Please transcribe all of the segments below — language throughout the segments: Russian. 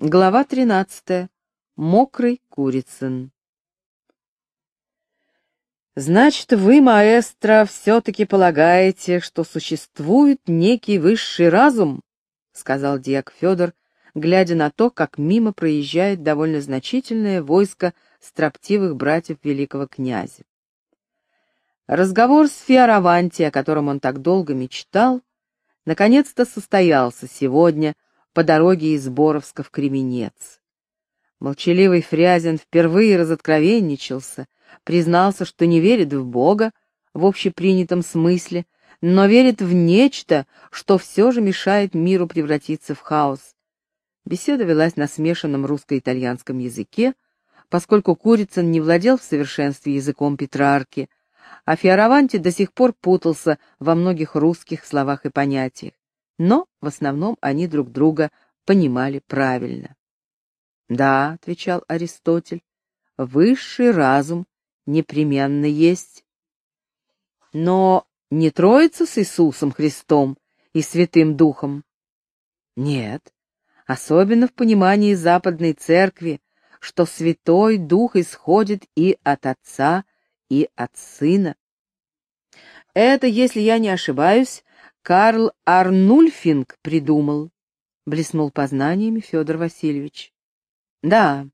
Глава 13. Мокрый Курицын. Значит, вы, маэстро, все-таки полагаете, что существует некий высший разум? сказал дьяк Федор, глядя на то, как мимо проезжает довольно значительное войско строптивых братьев великого князя. Разговор с Фиараванти, о котором он так долго мечтал, наконец-то состоялся сегодня по дороге из Боровска в Кременец. Молчаливый Фрязин впервые разоткровенничался, признался, что не верит в Бога в общепринятом смысле, но верит в нечто, что все же мешает миру превратиться в хаос. Беседа велась на смешанном русско-итальянском языке, поскольку Курицын не владел в совершенстве языком Петрарки, а Фиараванти до сих пор путался во многих русских словах и понятиях, но в основном они друг друга понимали правильно. «Да», — отвечал Аристотель, — «высший разум непременно есть». Но не троица с Иисусом Христом и Святым Духом? Нет, особенно в понимании Западной Церкви, что Святой Дух исходит и от Отца, и от Сына. Это, если я не ошибаюсь, Карл Арнульфинг придумал, блеснул познаниями Федор Васильевич. Да,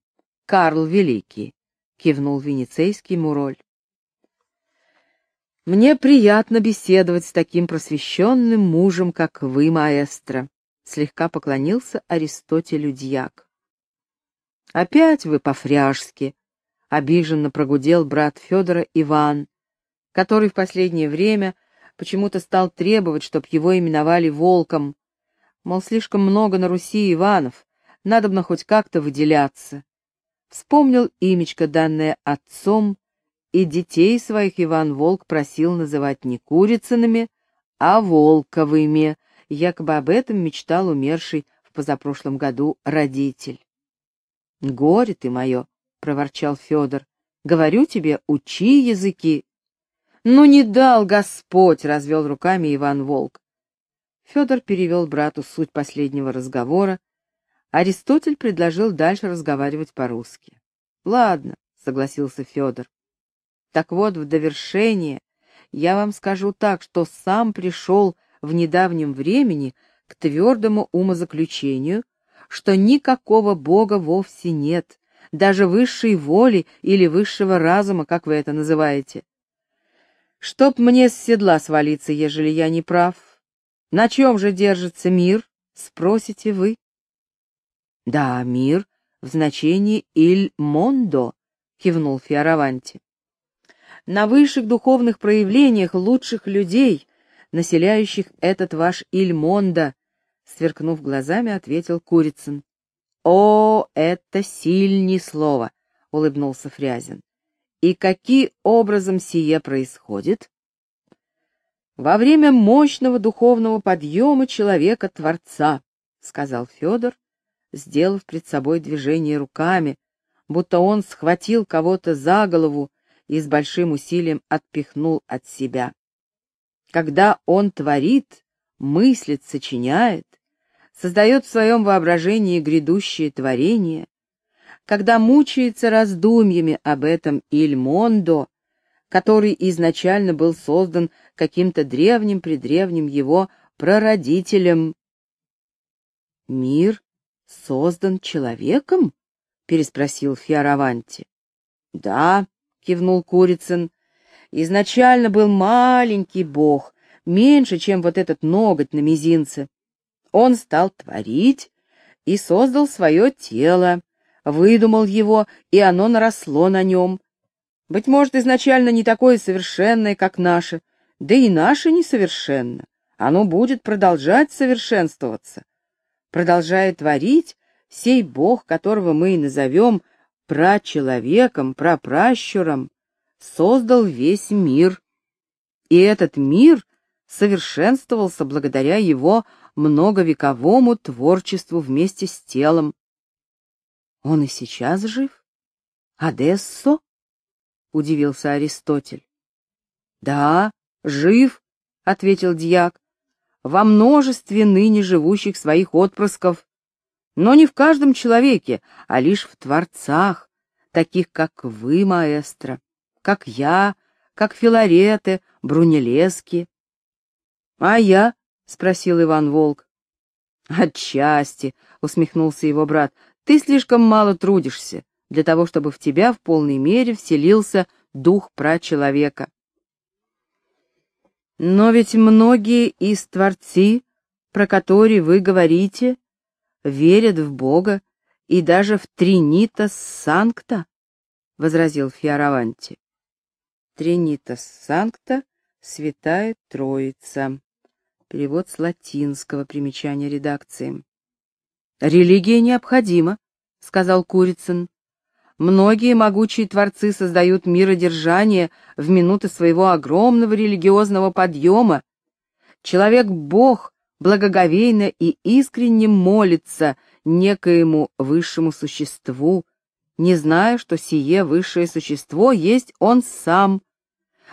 Карл Великий, кивнул венецейский муроль. Мне приятно беседовать с таким просвещенным мужем, как вы, маэстро, слегка поклонился Аристотелю дьяк. Опять вы по-фряжски, обиженно прогудел брат Федора Иван, который в последнее время почему-то стал требовать, чтоб его именовали волком. Мол, слишком много на Руси Иванов, надо бы хоть как-то выделяться. Вспомнил имечко, данное отцом, и детей своих Иван Волк просил называть не Курицынами, а Волковыми, якобы об этом мечтал умерший в позапрошлом году родитель. «Горе ты мое!» — проворчал Федор. «Говорю тебе, учи языки!» «Ну не дал Господь!» — развел руками Иван Волк. Федор перевел брату суть последнего разговора. Аристотель предложил дальше разговаривать по-русски. «Ладно», — согласился Федор. «Так вот, в довершение я вам скажу так, что сам пришел в недавнем времени к твердому умозаключению, что никакого Бога вовсе нет, даже высшей воли или высшего разума, как вы это называете. Чтоб мне с седла свалиться, ежели я не прав. На чем же держится мир, спросите вы? Да, мир в значении «иль мондо», кивнул Фиараванти. На высших духовных проявлениях лучших людей, населяющих этот ваш «иль мондо», сверкнув глазами, ответил Курицын. О, это сильнее слово, улыбнулся Фрязин. И каким образом сие происходит? Во время мощного духовного подъема человека-творца, сказал Федор, сделав пред собой движение руками, будто он схватил кого-то за голову и с большим усилием отпихнул от себя. Когда он творит, мыслит, сочиняет, создает в своем воображении грядущее творение, когда мучается раздумьями об этом Ильмондо, который изначально был создан каким-то древним-предревним его прародителем. «Мир создан человеком?» — переспросил Фиараванти. «Да», — кивнул Курицын, — «изначально был маленький бог, меньше, чем вот этот ноготь на мизинце. Он стал творить и создал свое тело, выдумал его, и оно наросло на нем. Быть может, изначально не такое совершенное, как наше, да и наше несовершенно. Оно будет продолжать совершенствоваться. Продолжая творить, сей Бог, которого мы и назовем прачеловеком, прапращуром, создал весь мир. И этот мир совершенствовался благодаря его многовековому творчеству вместе с телом. Он и сейчас жив? Одессо? Удивился Аристотель. Да, жив, ответил дьяк, во множестве ныне живущих своих отпрысков. но не в каждом человеке, а лишь в творцах, таких как вы, маэстро, как я, как Филареты, Брунелески. — А я? — спросил Иван Волк. — Отчасти, — усмехнулся его брат, — ты слишком мало трудишься для того, чтобы в тебя в полной мере вселился дух прачеловека. Но ведь многие из творцы, про которые вы говорите, верят в Бога и даже в Тринитас Санкта, — возразил Фиараванти. Тринитас Санкта — Святая Троица. Перевод с латинского примечания редакции. «Религия необходима», — сказал Курицын. «Многие могучие творцы создают миродержание в минуты своего огромного религиозного подъема. Человек-бог благоговейно и искренне молится некоему высшему существу, не зная, что сие высшее существо есть он сам.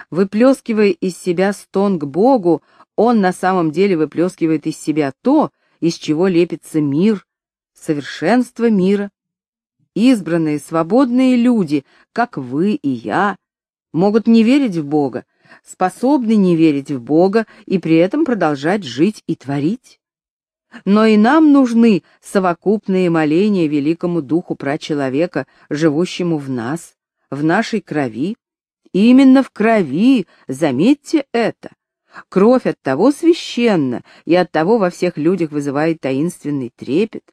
Выплескивая из себя стон к Богу, он на самом деле выплескивает из себя то, из чего лепится мир, совершенство мира. Избранные, свободные люди, как вы и я, могут не верить в Бога, способны не верить в Бога и при этом продолжать жить и творить. Но и нам нужны совокупные моления великому духу прачеловека, живущему в нас, в нашей крови. именно в крови, заметьте это. Кровь от того священна, и от того во всех людях вызывает таинственный трепет.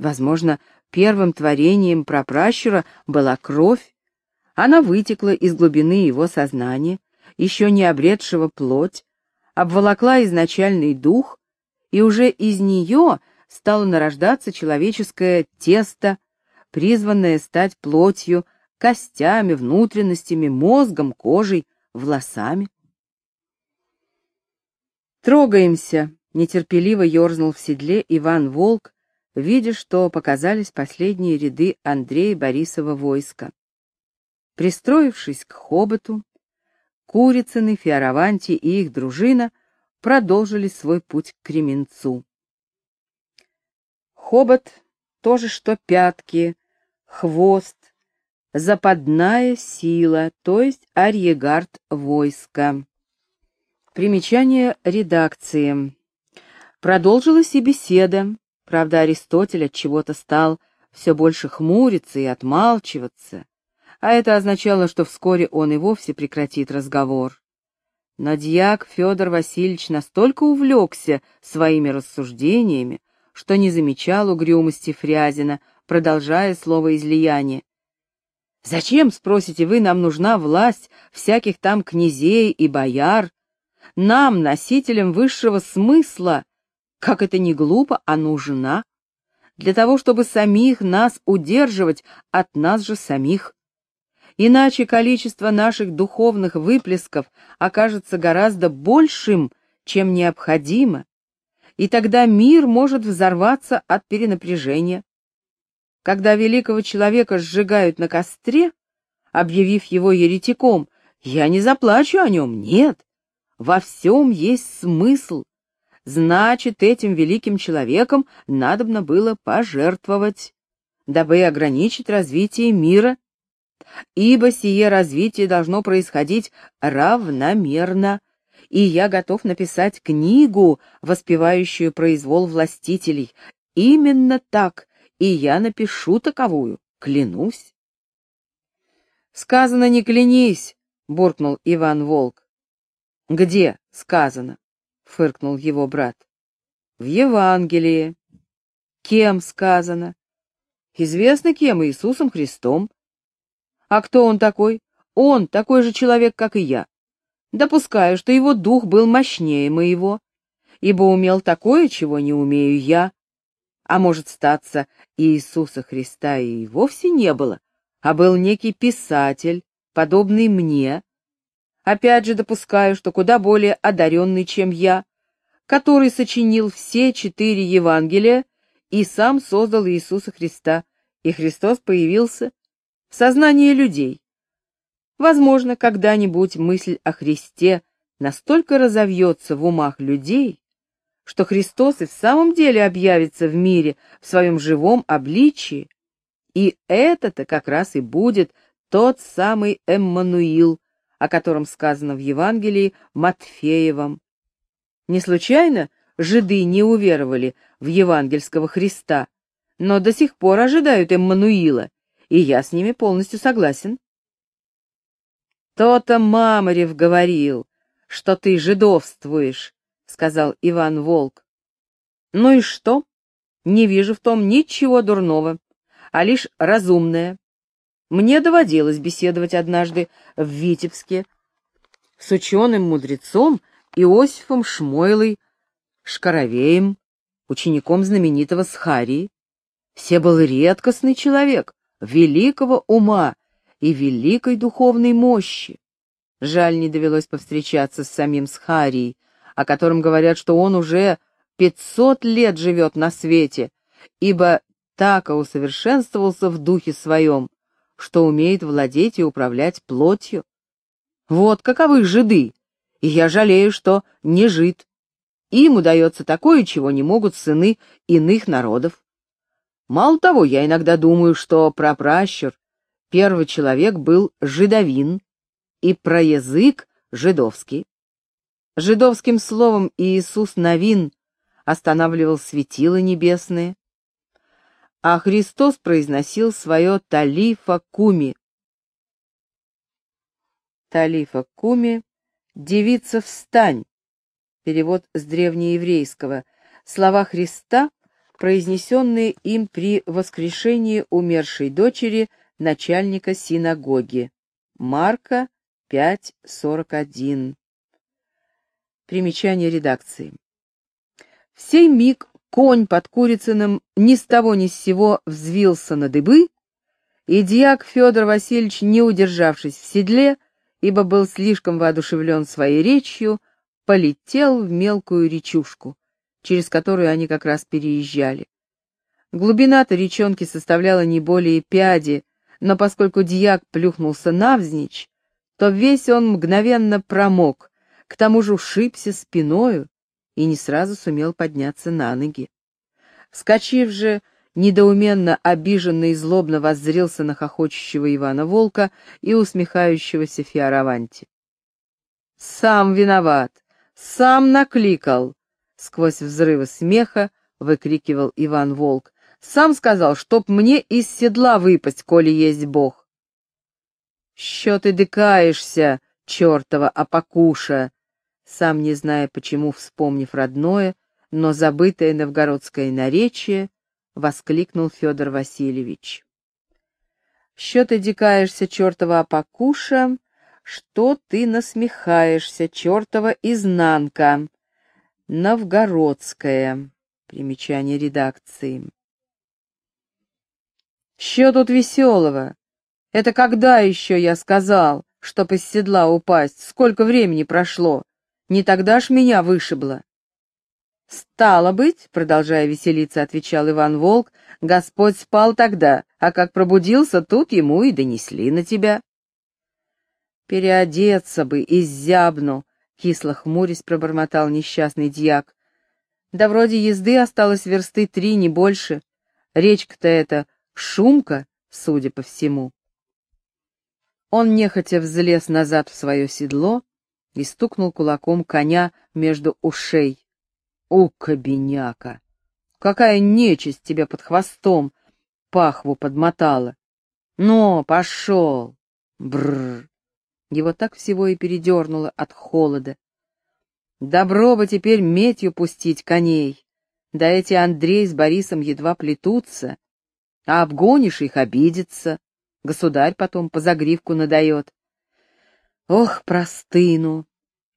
Возможно, первым творением прапращура была кровь. Она вытекла из глубины его сознания, еще не обретшего плоть, обволокла изначальный дух, и уже из нее стало нарождаться человеческое тесто, призванное стать плотью, костями, внутренностями, мозгом, кожей, волосами. «Трогаемся!» — нетерпеливо ерзнул в седле Иван Волк, видя, что показались последние ряды Андрея Борисова войска. Пристроившись к хоботу, Курицыны, Фиараванти и их дружина продолжили свой путь к Кременцу. Хобот тоже что пятки, хвост, западная сила, то есть арьегард войска. Примечание редакции. Продолжилась и беседа. Правда, Аристотель от чего-то стал все больше хмуриться и отмалчиваться а это означало, что вскоре он и вовсе прекратит разговор. Но дьяк Федор Васильевич настолько увлекся своими рассуждениями, что не замечал угрюмости Фрязина, продолжая слово излияние. «Зачем, спросите вы, нам нужна власть всяких там князей и бояр? Нам, носителям высшего смысла, как это не глупо, а нужна, для того, чтобы самих нас удерживать от нас же самих. Иначе количество наших духовных выплесков окажется гораздо большим, чем необходимо, и тогда мир может взорваться от перенапряжения. Когда великого человека сжигают на костре, объявив его еретиком, я не заплачу о нем, нет. Во всем есть смысл. Значит, этим великим человеком надобно было пожертвовать, дабы ограничить развитие мира ибо сие развитие должно происходить равномерно, и я готов написать книгу, воспевающую произвол властителей. Именно так, и я напишу таковую, клянусь. «Сказано, не клянись!» — буркнул Иван Волк. «Где сказано?» — фыркнул его брат. «В Евангелии». «Кем сказано?» «Известно кем, Иисусом Христом. А кто он такой? Он такой же человек, как и я. Допускаю, что его дух был мощнее моего, ибо умел такое, чего не умею я. А может статься, Иисуса Христа и вовсе не было, а был некий писатель, подобный мне. Опять же допускаю, что куда более одаренный, чем я, который сочинил все четыре Евангелия и сам создал Иисуса Христа, и Христос появился в сознании людей. Возможно, когда-нибудь мысль о Христе настолько разовьется в умах людей, что Христос и в самом деле объявится в мире в своем живом обличии, и это-то как раз и будет тот самый Эммануил, о котором сказано в Евангелии Матфеевом. Не случайно жиды не уверовали в евангельского Христа, но до сих пор ожидают Эммануила, и я с ними полностью согласен. То-то Мамарев говорил, что ты жидовствуешь, — сказал Иван Волк. Ну и что? Не вижу в том ничего дурного, а лишь разумное. Мне доводилось беседовать однажды в Витебске с ученым-мудрецом Иосифом Шмойлой Шкаровеем, учеником знаменитого Схарии. Все был редкостный человек, великого ума и великой духовной мощи. Жаль, не довелось повстречаться с самим Схарией, о котором говорят, что он уже пятьсот лет живет на свете, ибо так усовершенствовался в духе своем, что умеет владеть и управлять плотью. Вот каковы жиды, и я жалею, что не жид. Им удается такое, чего не могут сыны иных народов. Мало того, я иногда думаю, что прапращур, первый человек был жидовин, и про язык жидовский. Жидовским словом Иисус Новин останавливал светила небесные, а Христос произносил свое «талифа куми». «Талифа куми» — «девица встань», перевод с древнееврейского, слова Христа, произнесенные им при воскрешении умершей дочери начальника синагоги. Марка 5.41. Примечание редакции. В сей миг конь под Курицыным ни с того ни с сего взвился на дыбы, и дьяк Федор Васильевич, не удержавшись в седле, ибо был слишком воодушевлен своей речью, полетел в мелкую речушку, через которую они как раз переезжали. Глубина-то речонки составляла не более пяди, но поскольку дьяк плюхнулся навзничь, то весь он мгновенно промок, к тому же ушибся спиною и не сразу сумел подняться на ноги. Вскочив же, недоуменно, обиженно и злобно воззрился на хохочущего Ивана Волка и усмехающегося Фиараванти. «Сам виноват! Сам накликал!» — сквозь взрывы смеха выкрикивал Иван Волк. «Сам сказал, чтоб мне из седла выпасть, коли есть Бог!» «Що ты дыкаешься, чертова опокуша?» Сам не зная почему, вспомнив родное, но забытое новгородское наречие, воскликнул Федор Васильевич. «Що ты дикаешься, чертова опокуша?» что ты насмехаешься, чертова изнанка. Новгородская. Примечание редакции. Что тут веселого? Это когда еще я сказал, чтоб из седла упасть? Сколько времени прошло? Не тогда ж меня вышибло. «Стало быть, — продолжая веселиться, — отвечал Иван Волк, — Господь спал тогда, а как пробудился, тут ему и донесли на тебя». «Переодеться бы, изябну!» — кисло хмурясь пробормотал несчастный дьяк. «Да вроде езды осталось версты три, не больше. Речка-то эта шумка, судя по всему». Он нехотя взлез назад в свое седло и стукнул кулаком коня между ушей. «У, кабиняка! Какая нечисть тебя под хвостом пахву подмотала! Ну, пошел! Бррр!» Его так всего и передернуло от холода. Добро бы теперь метью пустить коней. Да эти Андрей с Борисом едва плетутся. А обгонишь их, обидится. Государь потом по загривку надает. Ох, простыну!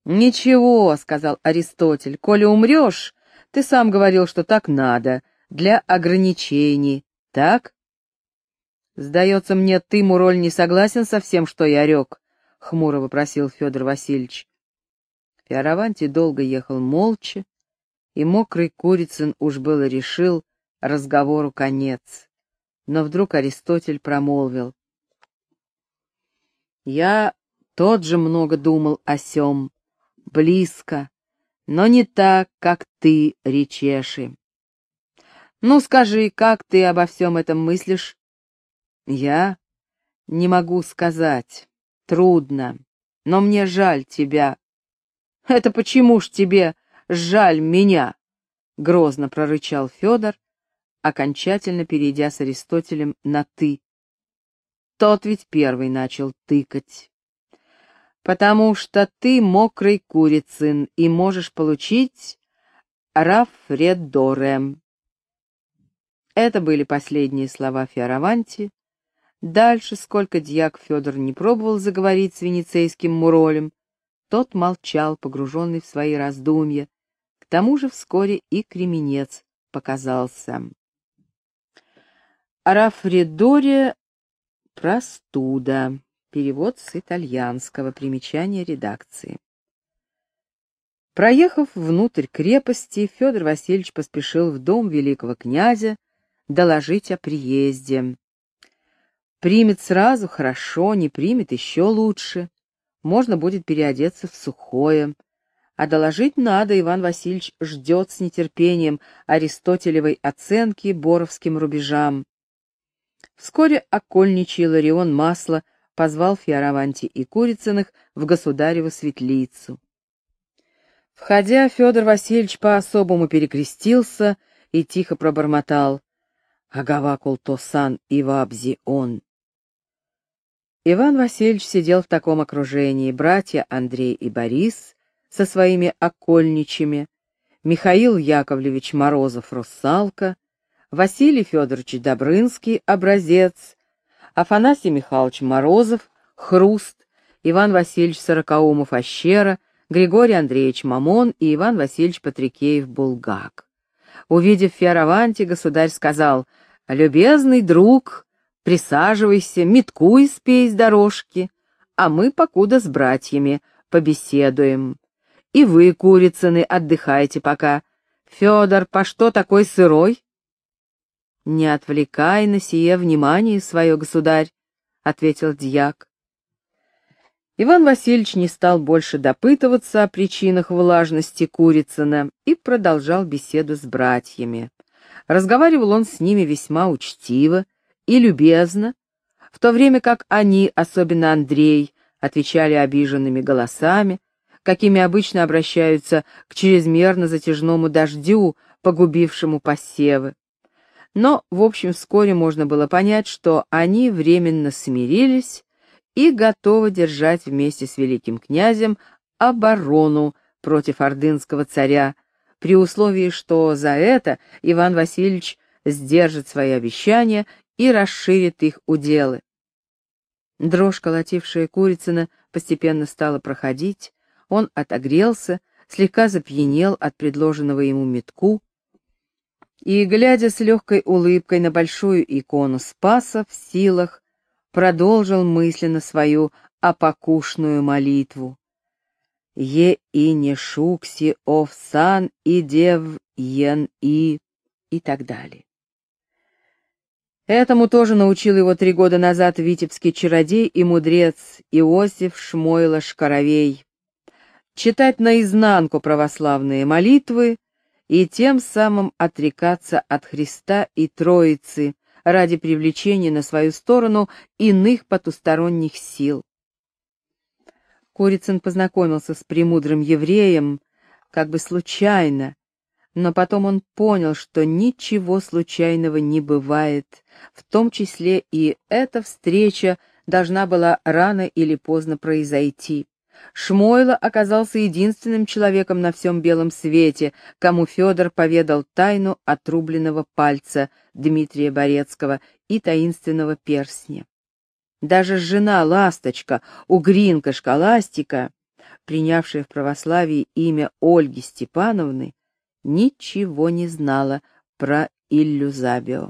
Ничего, — сказал Аристотель, — коли умрешь, ты сам говорил, что так надо, для ограничений, так? Сдается мне, ты, Муроль, не согласен со всем, что я рек хмуро вопросил Федор Васильевич. Фиараванти долго ехал молча, и мокрый Курицын уж было решил разговору конец. Но вдруг Аристотель промолвил. «Я тот же много думал о сем. Близко. но не так, как ты, Речеши. Ну, скажи, как ты обо всем этом мыслишь? Я не могу сказать. Трудно. Но мне жаль тебя. Это почему ж тебе жаль меня? Грозно прорычал Федор, окончательно перейдя с Аристотелем на «ты». Тот ведь первый начал тыкать. «Потому что ты мокрый курицын и можешь получить рафредоре». Это были последние слова Фиараванти. Дальше, сколько дьяк Федор не пробовал заговорить с венецейским муролем, тот молчал, погруженный в свои раздумья. К тому же вскоре и кременец показался. Рафредоре простуда. Перевод с итальянского. Примечание редакции. Проехав внутрь крепости, Федор Васильевич поспешил в дом великого князя доложить о приезде. Примет сразу хорошо, не примет еще лучше. Можно будет переодеться в сухое. А доложить надо, Иван Васильевич ждет с нетерпением аристотелевой оценки боровским рубежам. Вскоре окольничий Ларион Масло позвал Фиараванти и Курицыных в государеву светлицу. Входя, Федор Васильевич по-особому перекрестился и тихо пробормотал «Агавакул Тосан Ивабзи он». Иван Васильевич сидел в таком окружении, братья Андрей и Борис со своими окольничами, Михаил Яковлевич Морозов-Русалка, Василий Федорович Добрынский, образец, Афанасий Михайлович Морозов, Хруст, Иван Васильевич Сорокаумов-Ощера, Григорий Андреевич Мамон и Иван Васильевич Патрикеев-Булгак. Увидев Фиараванти, государь сказал, «Любезный друг, Присаживайся, метку испей с дорожки, а мы покуда с братьями побеседуем. И вы, Курицыны, отдыхайте пока. Федор, по что такой сырой? Не отвлекай на сие внимание свое, государь, — ответил дьяк. Иван Васильевич не стал больше допытываться о причинах влажности Курицына и продолжал беседу с братьями. Разговаривал он с ними весьма учтиво, и любезно, в то время как они, особенно Андрей, отвечали обиженными голосами, какими обычно обращаются к чрезмерно затяжному дождю, погубившему посевы. Но, в общем, вскоре можно было понять, что они временно смирились и готовы держать вместе с великим князем оборону против ордынского царя, при условии, что за это Иван Васильевич сдержит свои обещания и расширит их уделы. Дрожь, колотившая Курицына, постепенно стала проходить, он отогрелся, слегка запьянел от предложенного ему метку, и, глядя с легкой улыбкой на большую икону Спаса в силах, продолжил мысленно свою опокушную молитву. «Е и не шукси овсан и дев ен и» и так далее. Этому тоже научил его три года назад витебский чародей и мудрец Иосиф Шмойло Шкаровей. Читать наизнанку православные молитвы и тем самым отрекаться от Христа и Троицы ради привлечения на свою сторону иных потусторонних сил. Курицын познакомился с премудрым евреем как бы случайно, но потом он понял, что ничего случайного не бывает, в том числе и эта встреча должна была рано или поздно произойти. Шмойло оказался единственным человеком на всем белом свете, кому Федор поведал тайну отрубленного пальца Дмитрия Борецкого и таинственного перстня. Даже жена Ласточка, угринка Школастика, принявшая в православии имя Ольги Степановны, ничего не знала про Иллюзабио.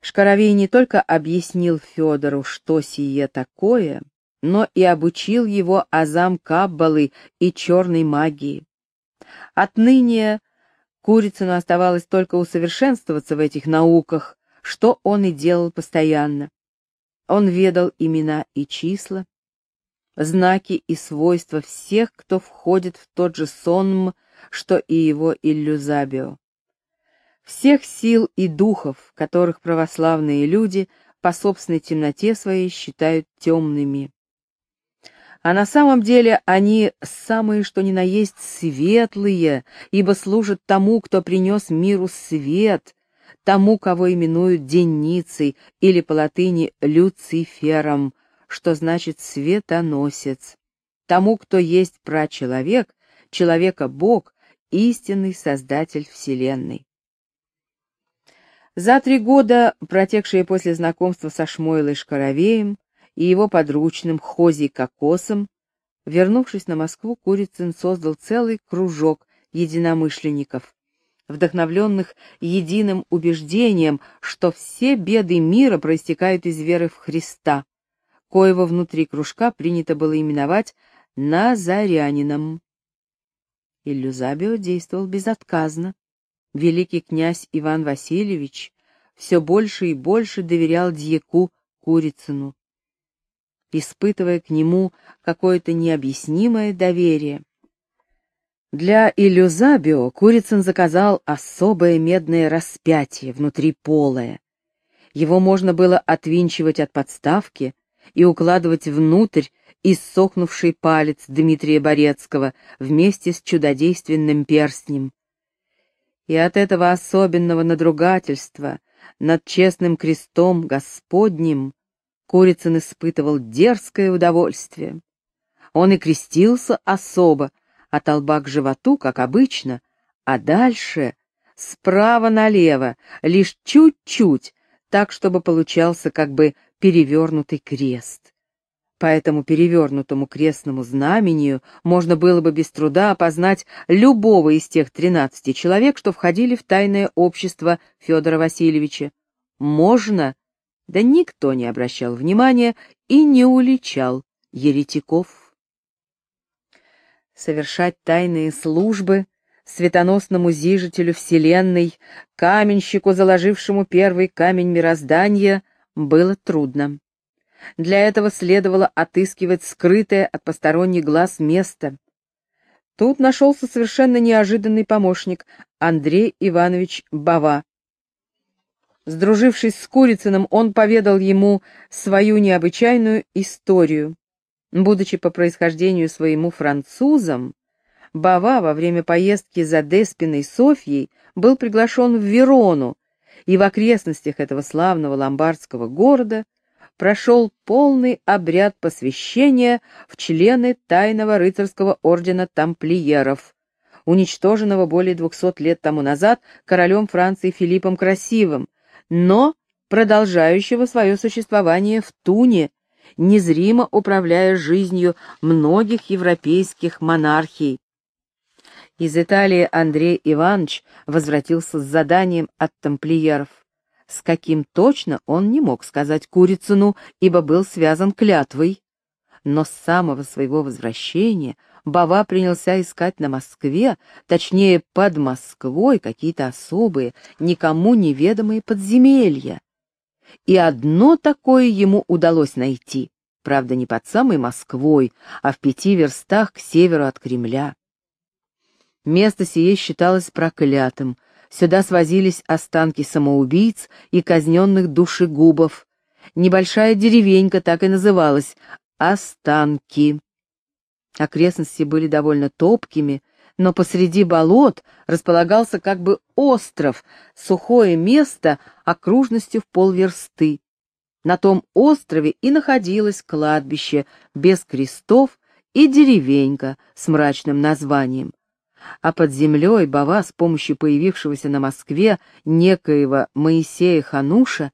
Шкаровей не только объяснил Федору, что сие такое, но и обучил его азам Каббалы и черной магии. Отныне Курицыну оставалось только усовершенствоваться в этих науках, что он и делал постоянно. Он ведал имена и числа, знаки и свойства всех, кто входит в тот же сонм, что и его Иллюзабио. Всех сил и духов, которых православные люди по собственной темноте своей считают темными. А на самом деле они самые что ни на есть светлые, ибо служат тому, кто принес миру свет, тому, кого именуют денницей или по латыни люцифером, что значит светоносец, тому, кто есть прачеловек, человека-бог, истинный создатель Вселенной. За три года, протекшие после знакомства со Шмойлой Шкаровеем и его подручным Хозей Кокосом, вернувшись на Москву, Курицын создал целый кружок единомышленников, вдохновленных единым убеждением, что все беды мира проистекают из веры в Христа, коего внутри кружка принято было именовать Назарянином. Иллюзабио действовал безотказно. Великий князь Иван Васильевич все больше и больше доверял дьяку Курицыну, испытывая к нему какое-то необъяснимое доверие. Для Иллюзабио Курицын заказал особое медное распятие внутри полое. Его можно было отвинчивать от подставки и укладывать внутрь иссохнувший палец Дмитрия Борецкого вместе с чудодейственным перстнем. И от этого особенного надругательства над честным крестом Господним Курицын испытывал дерзкое удовольствие. Он и крестился особо, от лба к животу, как обычно, а дальше справа налево, лишь чуть-чуть, так, чтобы получался как бы перевернутый крест. По этому перевернутому крестному знамению можно было бы без труда опознать любого из тех тринадцати человек, что входили в тайное общество Федора Васильевича. Можно, да никто не обращал внимания и не уличал еретиков. Совершать тайные службы светоносному зижителю Вселенной, каменщику, заложившему первый камень мироздания, было трудно. Для этого следовало отыскивать скрытое от посторонних глаз место. Тут нашелся совершенно неожиданный помощник Андрей Иванович Бава. Сдружившись с Курицыным, он поведал ему свою необычайную историю. Будучи по происхождению своему французом, Бава во время поездки за Деспиной Софьей был приглашен в Верону, и в окрестностях этого славного ломбардского города прошел полный обряд посвящения в члены тайного рыцарского ордена тамплиеров, уничтоженного более двухсот лет тому назад королем Франции Филиппом Красивым, но продолжающего свое существование в Туне, незримо управляя жизнью многих европейских монархий. Из Италии Андрей Иванович возвратился с заданием от тамплиеров. С каким точно он не мог сказать Курицыну, ибо был связан клятвой. Но с самого своего возвращения Бава принялся искать на Москве, точнее, под Москвой, какие-то особые, никому неведомые подземелья. И одно такое ему удалось найти, правда, не под самой Москвой, а в пяти верстах к северу от Кремля. Место сие считалось проклятым. Сюда свозились останки самоубийц и казненных душегубов. Небольшая деревенька так и называлась — Останки. Окрестности были довольно топкими, но посреди болот располагался как бы остров, сухое место окружностью в полверсты. На том острове и находилось кладбище без крестов и деревенька с мрачным названием а под землей Бава с помощью появившегося на Москве некоего Моисея Хануша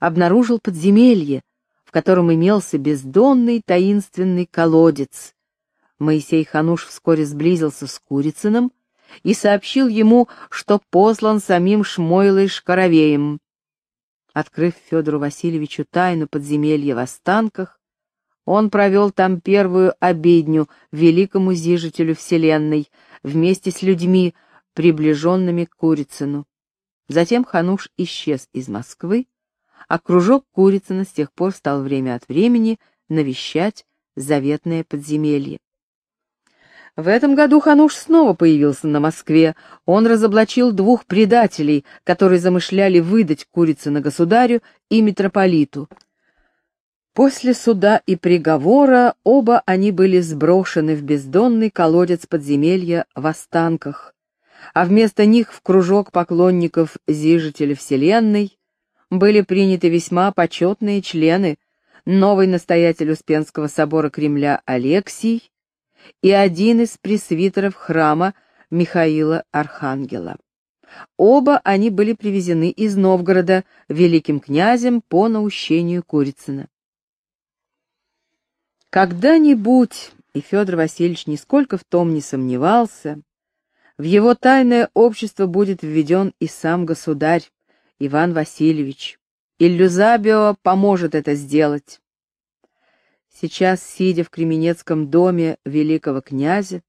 обнаружил подземелье, в котором имелся бездонный таинственный колодец. Моисей Хануш вскоре сблизился с Курицыным и сообщил ему, что послан самим Шмойлой Шкаровеем. Открыв Федору Васильевичу тайну подземелья в останках, он провел там первую обедню великому зижителю Вселенной — вместе с людьми, приближенными к Курицыну. Затем Хануш исчез из Москвы, а кружок Курицына с тех пор стал время от времени навещать заветное подземелье. В этом году Хануш снова появился на Москве. Он разоблачил двух предателей, которые замышляли выдать Курицына государю и митрополиту. После суда и приговора оба они были сброшены в бездонный колодец подземелья в Останках, а вместо них в кружок поклонников Зижителя Вселенной были приняты весьма почетные члены, новый настоятель Успенского собора Кремля Алексий и один из пресвитеров храма Михаила Архангела. Оба они были привезены из Новгорода великим князем по наущению Курицына. Когда-нибудь, и Федор Васильевич нисколько в том не сомневался, в его тайное общество будет введен и сам государь Иван Васильевич. Иллюзабио поможет это сделать. Сейчас, сидя в Кременецком доме великого князя,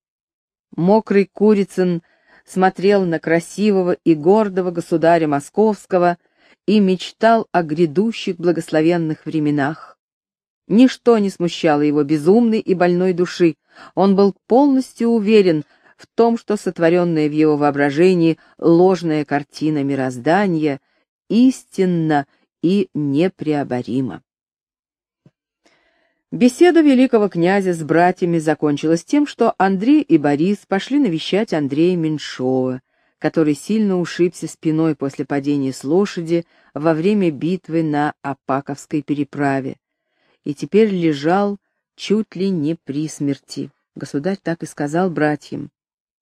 мокрый Курицын смотрел на красивого и гордого государя Московского и мечтал о грядущих благословенных временах. Ничто не смущало его безумной и больной души, он был полностью уверен в том, что сотворенная в его воображении ложная картина мироздания истинна и непреоборима. Беседа великого князя с братьями закончилась тем, что Андрей и Борис пошли навещать Андрея Меньшова, который сильно ушибся спиной после падения с лошади во время битвы на Апаковской переправе, и теперь лежал чуть ли не при смерти. Государь так и сказал братьям.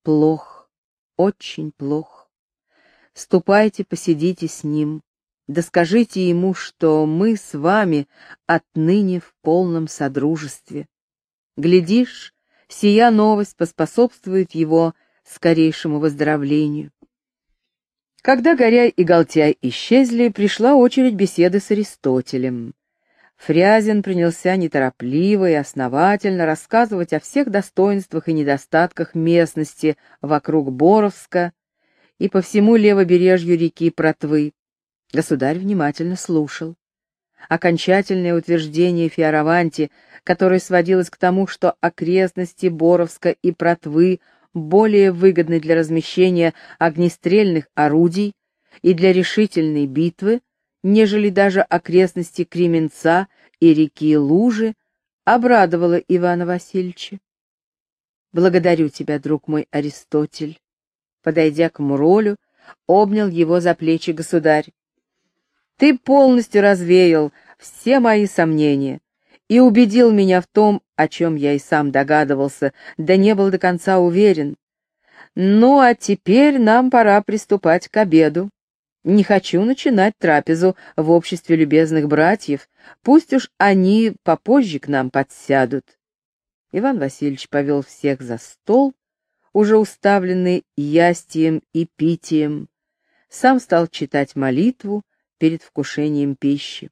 «Плох, очень плох. Ступайте, посидите с ним, да скажите ему, что мы с вами отныне в полном содружестве. Глядишь, сия новость поспособствует его скорейшему выздоровлению. Когда Горяй и Галтяй исчезли, пришла очередь беседы с Аристотелем. Фрязин принялся неторопливо и основательно рассказывать о всех достоинствах и недостатках местности вокруг Боровска и по всему левобережью реки Протвы, Государь внимательно слушал. Окончательное утверждение Фиараванти, которое сводилось к тому, что окрестности Боровска и Протвы более выгодны для размещения огнестрельных орудий и для решительной битвы, нежели даже окрестности Кременца и реки Лужи, обрадовало Ивана Васильевича. «Благодарю тебя, друг мой Аристотель». Подойдя к Муролю, обнял его за плечи государь. Ты полностью развеял все мои сомнения и убедил меня в том, о чем я и сам догадывался, да не был до конца уверен. Ну, а теперь нам пора приступать к обеду. Не хочу начинать трапезу в обществе любезных братьев, пусть уж они попозже к нам подсядут. Иван Васильевич повел всех за стол, уже уставленный ястием и питием, сам стал читать молитву, перед вкушением пищи.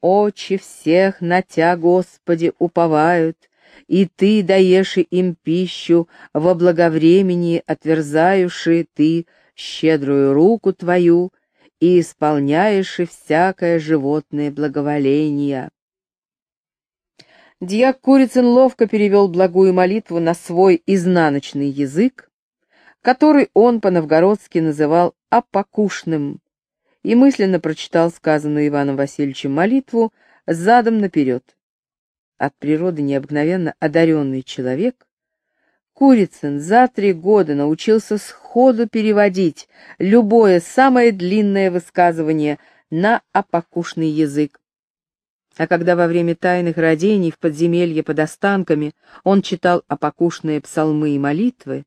Очи всех на Тя, Господи, уповают, и Ты даешь им пищу, во благовремени отверзающий Ты щедрую руку Твою и исполняешь всякое животное благоволение. Дьяк Курицын ловко перевел благую молитву на свой изнаночный язык, который он по-новгородски называл «апокушным», и мысленно прочитал сказанную Иваном Васильевичем молитву задом наперед. От природы необыкновенно одаренный человек, Курицын за три года научился сходу переводить любое самое длинное высказывание на опокушный язык. А когда во время тайных родений в подземелье под останками он читал опокушные псалмы и молитвы,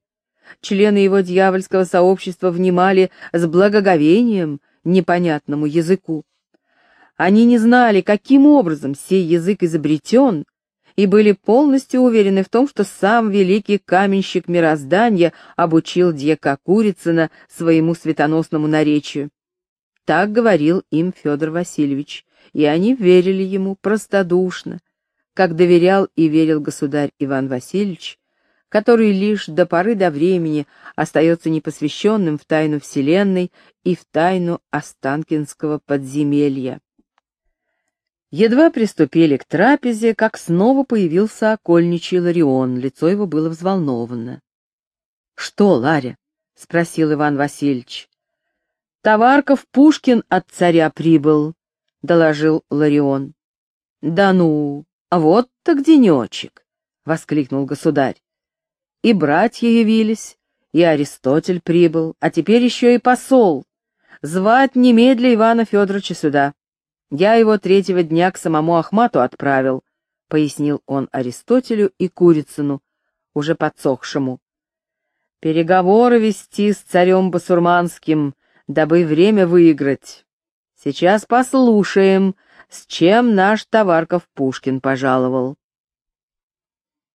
члены его дьявольского сообщества внимали с благоговением, непонятному языку. Они не знали, каким образом сей язык изобретен, и были полностью уверены в том, что сам великий каменщик мироздания обучил дьяка Курицына своему светоносному наречию. Так говорил им Федор Васильевич, и они верили ему простодушно, как доверял и верил государь Иван Васильевич, который лишь до поры до времени остается непосвященным в тайну Вселенной и в тайну Останкинского подземелья. Едва приступили к трапезе, как снова появился окольничий Ларион, лицо его было взволновано. — Что, Ларя? — спросил Иван Васильевич. — Товарков Пушкин от царя прибыл, — доложил Ларион. — Да ну, а вот так денечек, — воскликнул государь. И братья явились, и Аристотель прибыл, а теперь еще и посол. Звать немедля Ивана Федоровича сюда. Я его третьего дня к самому Ахмату отправил, — пояснил он Аристотелю и Курицыну, уже подсохшему. Переговоры вести с царем басурманским, дабы время выиграть. Сейчас послушаем, с чем наш Товарков Пушкин пожаловал.